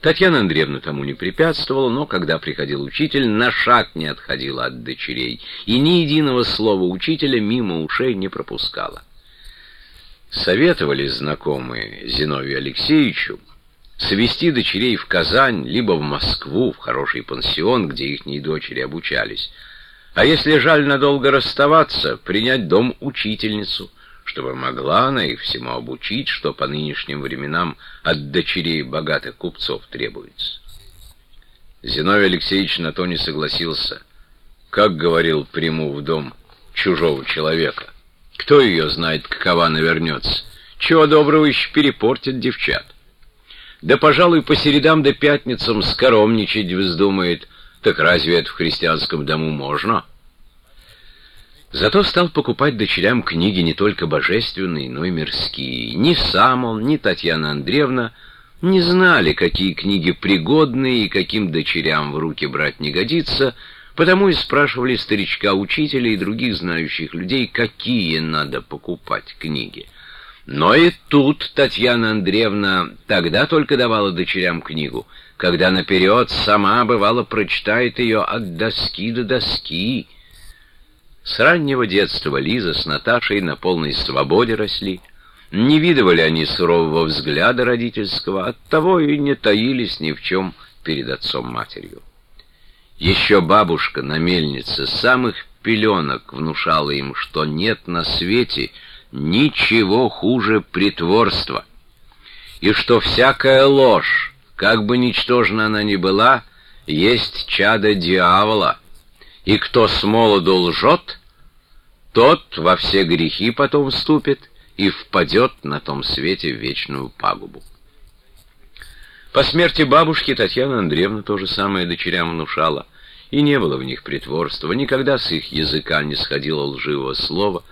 Татьяна Андреевна тому не препятствовала, но когда приходил учитель, на шаг не отходила от дочерей, и ни единого слова учителя мимо ушей не пропускала. Советовали знакомые Зиновию Алексеевичу свести дочерей в Казань, либо в Москву, в хороший пансион, где ихние дочери обучались. А если жаль надолго расставаться, принять дом учительницу, чтобы могла она их всему обучить, что по нынешним временам от дочерей богатых купцов требуется. Зиновий Алексеевич на то не согласился. Как говорил, приму в дом чужого человека. Кто ее знает, какова она вернется? Чего доброго еще перепортит девчат. Да, пожалуй, по середам да пятницам скоромничать вздумает. Так разве это в христианском дому можно?» Зато стал покупать дочерям книги не только божественные, но и мирские. Ни сам он, ни Татьяна Андреевна не знали, какие книги пригодны и каким дочерям в руки брать не годится, потому и спрашивали старичка-учителя и других знающих людей, какие надо покупать книги. Но и тут Татьяна Андреевна тогда только давала дочерям книгу, когда наперед сама, бывало, прочитает ее от доски до доски, с раннего детства Лиза с Наташей на полной свободе росли. Не видывали они сурового взгляда родительского, оттого и не таились ни в чем перед отцом-матерью. Еще бабушка на мельнице самых пеленок внушала им, что нет на свете ничего хуже притворства, и что всякая ложь, как бы ничтожна она ни была, есть чадо дьявола, и кто с молоду лжет, тот во все грехи потом вступит и впадет на том свете в вечную пагубу. По смерти бабушки Татьяна Андреевна то же самое дочерям внушала, и не было в них притворства, никогда с их языка не сходило лживого слова.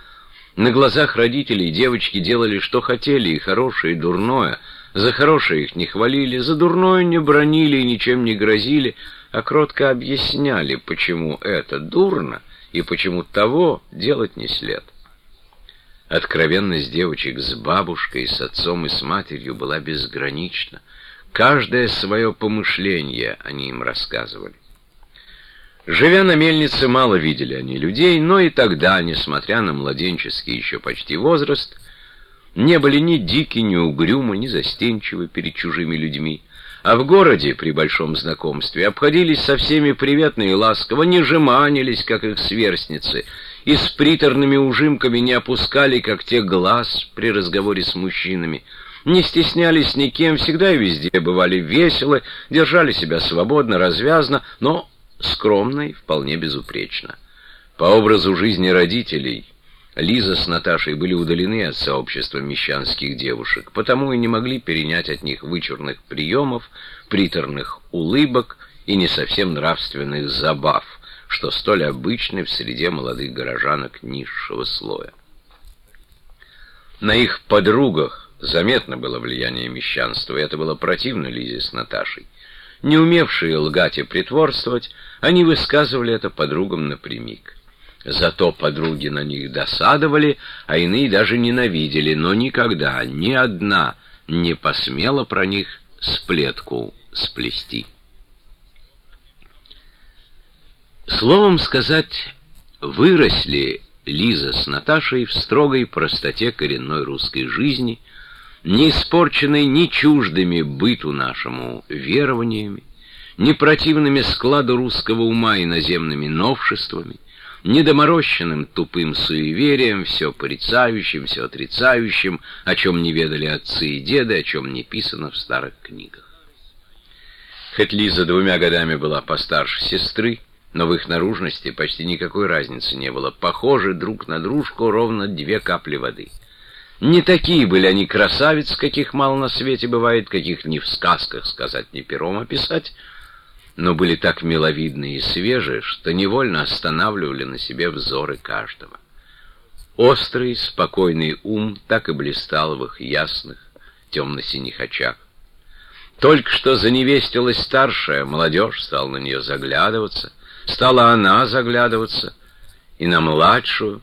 На глазах родителей девочки делали, что хотели, и хорошее, и дурное. За хорошее их не хвалили, за дурное не бронили и ничем не грозили, а кротко объясняли, почему это дурно и почему того делать не след. Откровенность девочек с бабушкой, с отцом и с матерью была безгранична. Каждое свое помышление они им рассказывали. Живя на мельнице, мало видели они людей, но и тогда, несмотря на младенческий еще почти возраст, не были ни дики, ни угрюмы, ни застенчивы перед чужими людьми. А в городе при большом знакомстве обходились со всеми приветно и ласково, не жеманились, как их сверстницы, и с приторными ужимками не опускали, как те глаз при разговоре с мужчинами, не стеснялись никем, всегда и везде бывали веселы, держали себя свободно, развязно, но скромно и вполне безупречно. По образу жизни родителей — Лиза с Наташей были удалены от сообщества мещанских девушек, потому и не могли перенять от них вычурных приемов, приторных улыбок и не совсем нравственных забав, что столь обычны в среде молодых горожанок низшего слоя. На их подругах заметно было влияние мещанства, и это было противно Лизе с Наташей. Не умевшие лгать и притворствовать, они высказывали это подругам напрямик. Зато подруги на них досадовали, а иные даже ненавидели, но никогда ни одна не посмела про них сплетку сплести. Словом сказать, выросли Лиза с Наташей в строгой простоте коренной русской жизни, не испорченной ни чуждыми быту нашему верованиями, ни противными складу русского ума иноземными новшествами, недоморощенным тупым суеверием, все порицающим, все отрицающим, о чем не ведали отцы и деды, о чем не писано в старых книгах. Хоть Лиза двумя годами была постарше сестры, но в их наружности почти никакой разницы не было. Похожи друг на дружку ровно две капли воды. Не такие были они красавиц, каких мало на свете бывает, каких ни в сказках сказать, ни пером описать, но были так миловидны и свежи, что невольно останавливали на себе взоры каждого. Острый, спокойный ум так и блистал в их ясных, темно-синих очах. Только что заневестилась старшая, молодежь стала на нее заглядываться, стала она заглядываться, и на младшую,